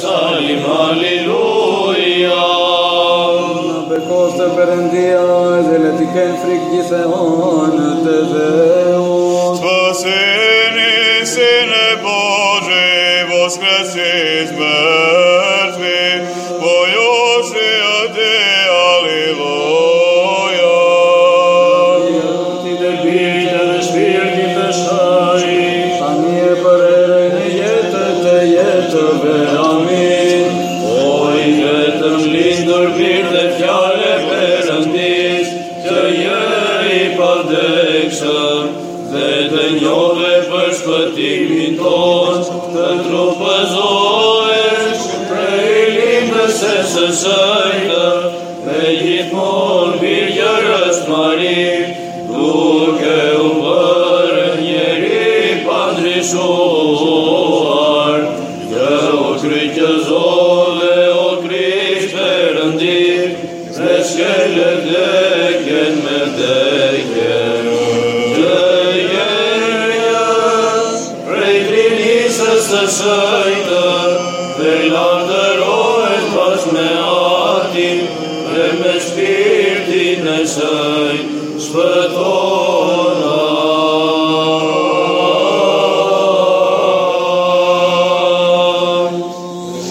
salim, alleluia. Να πεκόστε περαιντία, ζελετικέ φρικτή θεών, τεβέω. Σπασένε σε νεπόζε, βος κρασί σμέρτη, βοιώσε αντε, αλληλούια. lindur mirë dhe fjale përëndis, që jëri përdekshëm, dhe të njove për shpëtimin ton, të trupëzoesh, prej lindë se së sëjtë, dhe gjithmonë mirë jërës duke u bërë njeri pandrishon. Shkelët dhe këtë me Prej t'rin hisës të sëjtë Dhe landër atin Prej me shpirtin e sëjtë Shpëtoj